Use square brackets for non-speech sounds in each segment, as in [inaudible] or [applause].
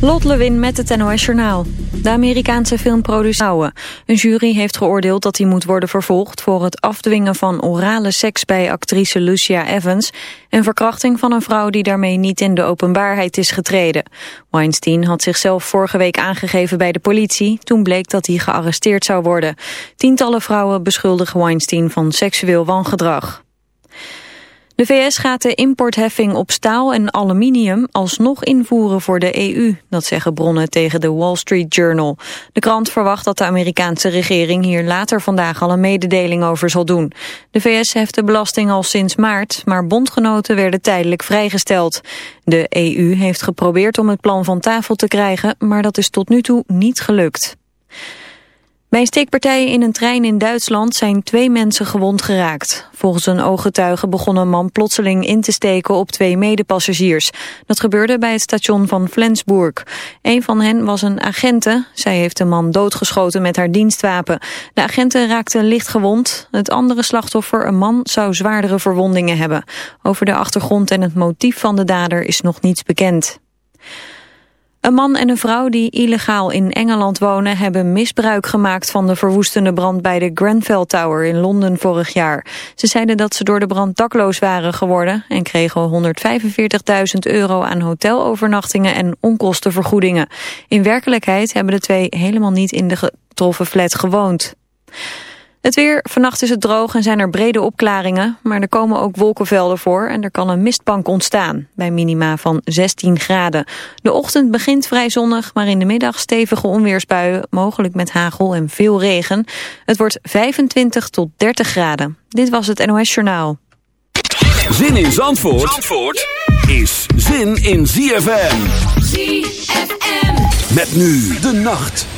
Lot Lewin met het NOS Journaal. De Amerikaanse filmproducent Een jury heeft geoordeeld dat hij moet worden vervolgd... voor het afdwingen van orale seks bij actrice Lucia Evans... en verkrachting van een vrouw die daarmee niet in de openbaarheid is getreden. Weinstein had zichzelf vorige week aangegeven bij de politie... toen bleek dat hij gearresteerd zou worden. Tientallen vrouwen beschuldigen Weinstein van seksueel wangedrag. De VS gaat de importheffing op staal en aluminium alsnog invoeren voor de EU. Dat zeggen bronnen tegen de Wall Street Journal. De krant verwacht dat de Amerikaanse regering hier later vandaag al een mededeling over zal doen. De VS heeft de belasting al sinds maart, maar bondgenoten werden tijdelijk vrijgesteld. De EU heeft geprobeerd om het plan van tafel te krijgen, maar dat is tot nu toe niet gelukt. Bij een steekpartij in een trein in Duitsland zijn twee mensen gewond geraakt. Volgens een ooggetuige begon een man plotseling in te steken op twee medepassagiers. Dat gebeurde bij het station van Flensburg. Een van hen was een agente. Zij heeft de man doodgeschoten met haar dienstwapen. De agente raakte licht gewond. Het andere slachtoffer, een man, zou zwaardere verwondingen hebben. Over de achtergrond en het motief van de dader is nog niets bekend. Een man en een vrouw die illegaal in Engeland wonen... hebben misbruik gemaakt van de verwoestende brand bij de Grenfell Tower in Londen vorig jaar. Ze zeiden dat ze door de brand dakloos waren geworden... en kregen 145.000 euro aan hotelovernachtingen en onkostenvergoedingen. In werkelijkheid hebben de twee helemaal niet in de getroffen flat gewoond. Het weer, vannacht is het droog en zijn er brede opklaringen, maar er komen ook wolkenvelden voor en er kan een mistbank ontstaan, bij minima van 16 graden. De ochtend begint vrij zonnig, maar in de middag stevige onweersbuien, mogelijk met hagel en veel regen. Het wordt 25 tot 30 graden. Dit was het NOS Journaal. Zin in Zandvoort, Zandvoort is zin in ZFM. ZFM. Met nu de nacht.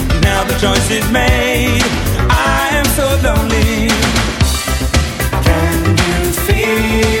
now the choice is made. I am so lonely. Can you feel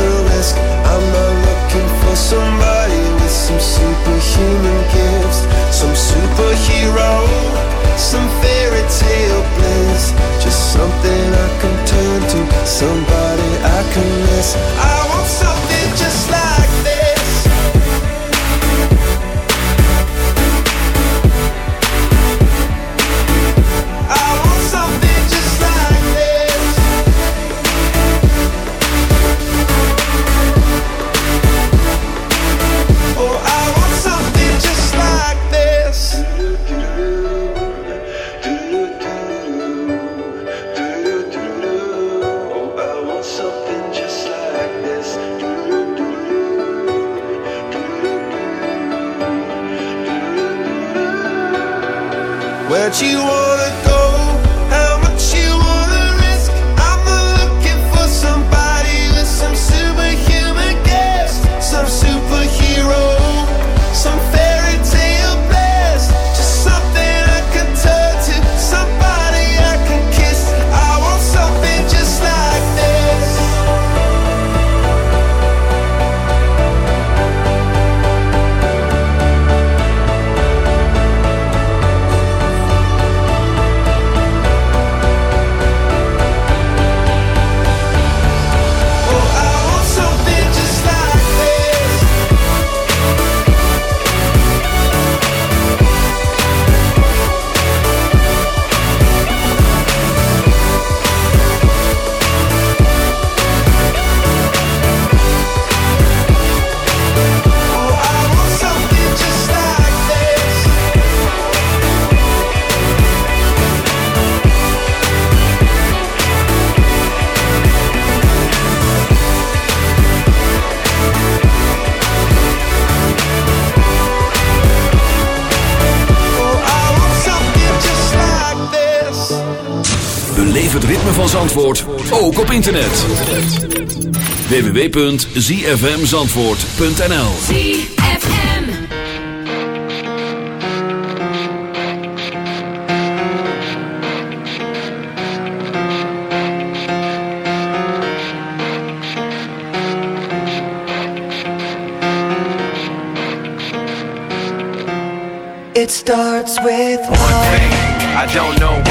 ook op internet. www.zfmzandvoort.nl ZFM. It starts with One thing, I don't know.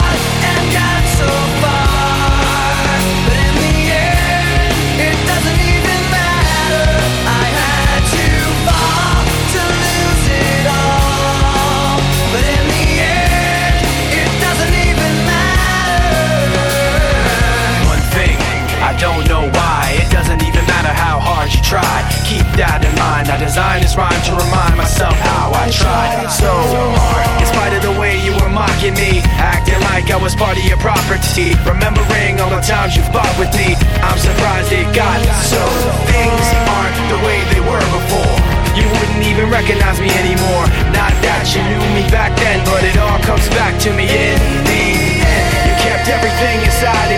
honesty. Remembering all the times you fought with me, I'm surprised it got so. Things aren't the way they were before. You wouldn't even recognize me anymore. Not that you knew me back then, but it all comes back to me in the end. You kept everything inside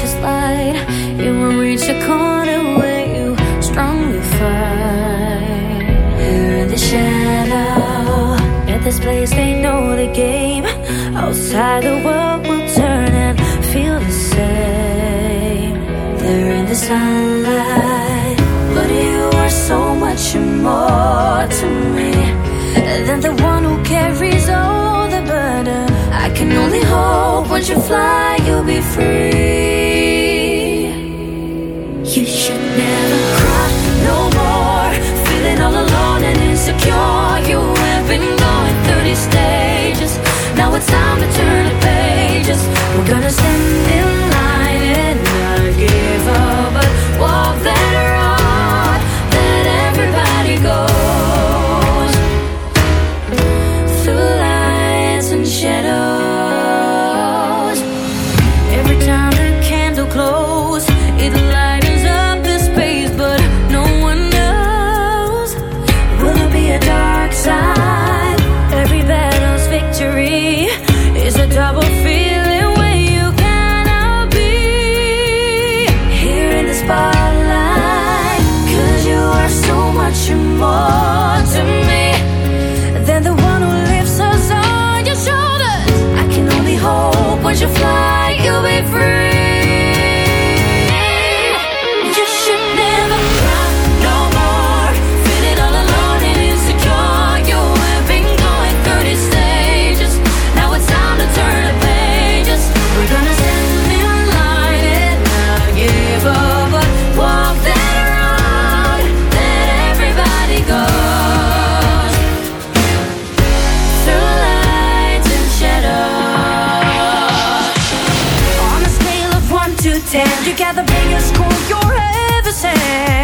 just light. You will reach a corner where you strongly fight. Here in the shadow, at this place they know the game. Outside the world will turn and feel the same. They're in the sunlight, but you are so much more to me than the one who carries all the burden. I can only hope once you fly, you'll be free. cure. You have been going through these stages. Now it's time to turn the pages. We're gonna send in. got the biggest school you're ever seen.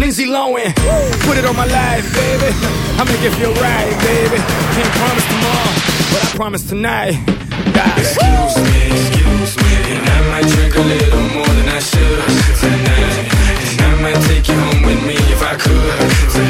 Lindsay Lohan. Put it on my life, baby. I'ma give you a baby. Can't promise tomorrow, but I promise tonight. God. Excuse me, excuse me, and I might drink a little more than I should tonight. And I might take you home with me if I could tonight.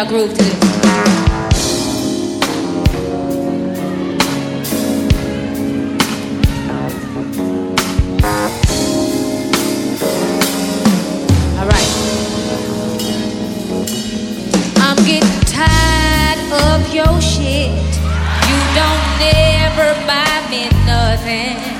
y'all groove to this. All right. I'm getting tired of your shit. You don't never buy me nothing.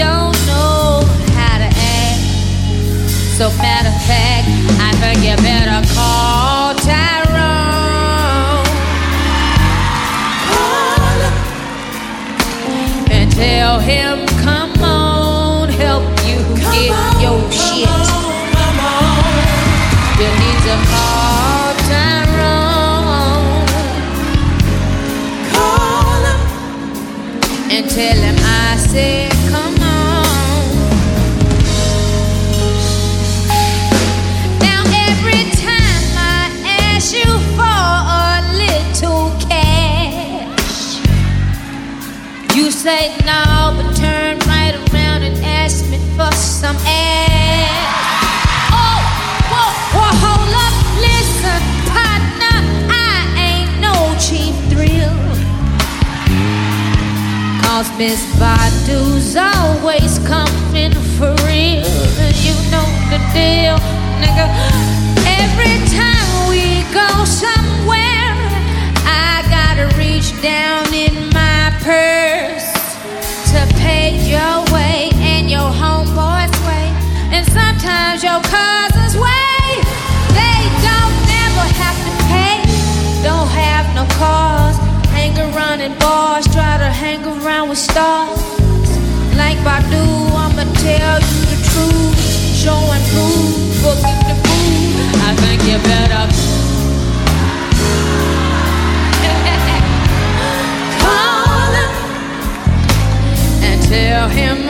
don't know how to act. So matter of fact, I think you better call Tyrone. Call and tell him, Miss Badu's always coming for real. You know the deal, nigga. Every time we go somewhere, I gotta reach down in my purse to pay your way and your homeboy's way. And sometimes your cousin's way. They don't never have to pay, don't have no cars. Around in bars, try to hang around with stars. Like Badu, I'ma tell you the truth. Show and prove, the food. I think you better [laughs] call him and tell him,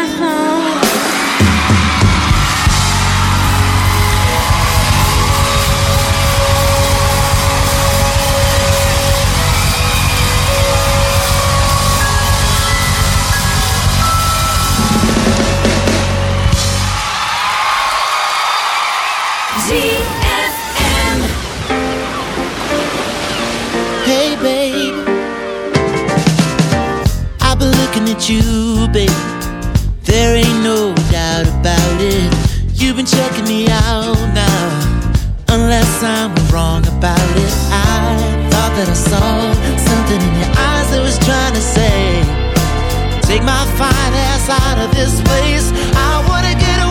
I'm wrong about it. I thought that I saw something in your eyes that was trying to say, Take my fine ass out of this place. I wanna get away.